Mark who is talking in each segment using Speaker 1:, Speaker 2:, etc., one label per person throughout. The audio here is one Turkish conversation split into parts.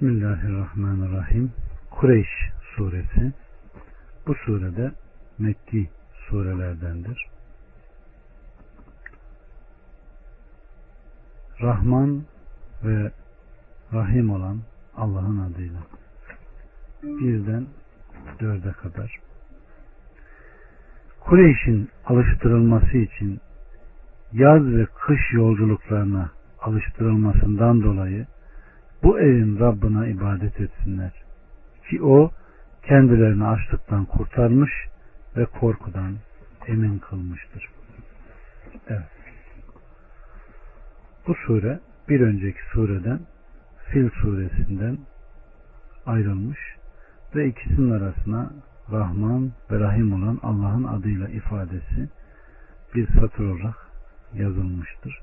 Speaker 1: Bismillahirrahmanirrahim. Kureyş suresi. Bu surede Mekki surelerdendir. Rahman ve Rahim olan Allah'ın adıyla. Birden dörde kadar. Kureyş'in alıştırılması için yaz ve kış yolculuklarına alıştırılmasından dolayı bu evin Rabbına ibadet etsinler. Ki o kendilerini açlıktan kurtarmış ve korkudan emin kılmıştır. Evet. Bu sure bir önceki sureden Fil suresinden ayrılmış ve ikisinin arasına Rahman ve Rahim olan Allah'ın adıyla ifadesi bir satır olarak yazılmıştır.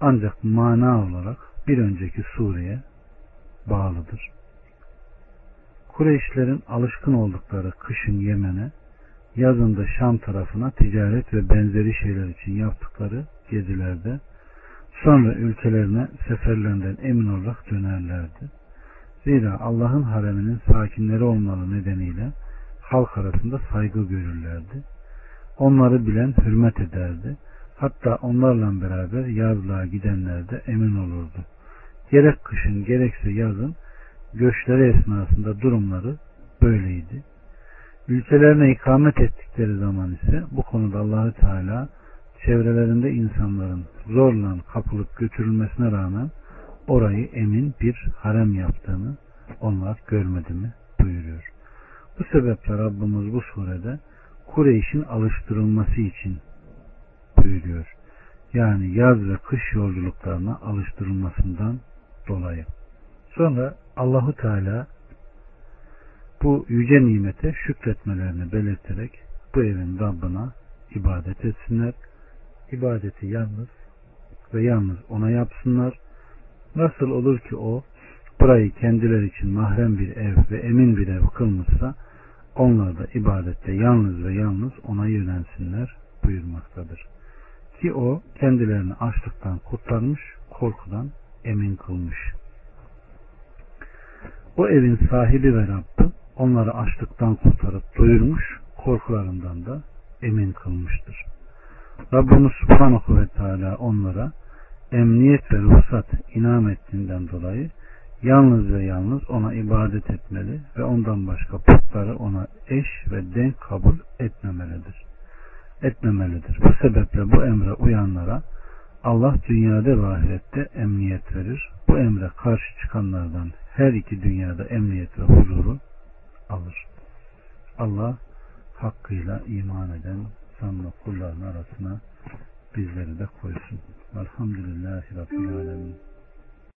Speaker 1: Ancak mana olarak bir önceki sureye bağlıdır. Kureyşlerin alışkın oldukları kışın Yemen'e, yazında Şam tarafına ticaret ve benzeri şeyler için yaptıkları gezilerde, sonra ülkelerine seferlerinden emin olarak dönerlerdi. Zira Allah'ın hareminin sakinleri olmalı nedeniyle halk arasında saygı görürlerdi. Onları bilen hürmet ederdi. Hatta onlarla beraber yazlığa gidenler de emin olurdu. Gerek kışın gerekse yazın göçleri esnasında durumları böyleydi. Ülkelerine ikamet ettikleri zaman ise bu konuda Allahü Teala çevrelerinde insanların zorla kapılıp götürülmesine rağmen orayı emin bir harem yaptığını onlar görmedi mi buyuruyor. Bu sebeple Rabbimiz bu surede Kureyş'in alıştırılması için buyuruyor. Yani yaz ve kış yolculuklarına alıştırılmasından dolayı. Sonra Allahu Teala bu yüce nimete şükretmelerini belirterek bu evin Rabbına ibadet etsinler. İbadeti yalnız ve yalnız ona yapsınlar. Nasıl olur ki o burayı kendileri için mahrem bir ev ve emin bir ev kılmışsa onlar da ibadette yalnız ve yalnız ona yönelsinler buyurmaktadır. Ki o kendilerini açlıktan kurtarmış, korkudan emin kılmış. O evin sahibi ve Rabbi onları açlıktan kurtarıp doyurmuş, korkularından da emin kılmıştır. Rabbimiz Subhanahu ve Teala onlara emniyet ve ruhsat inam ettiğinden dolayı yalnız ve yalnız ona ibadet etmeli ve ondan başka putları ona eş ve denk kabul etmemelidir. Etmemelidir. Bu sebeple bu emre uyanlara Allah dünyada ve ahirette emniyet verir. Bu emre karşı çıkanlardan her iki dünyada emniyet ve huzuru alır. Allah hakkıyla iman eden sanma kulların arasına bizleri de koysun. Velhamdülillahi Rabbil Alemin.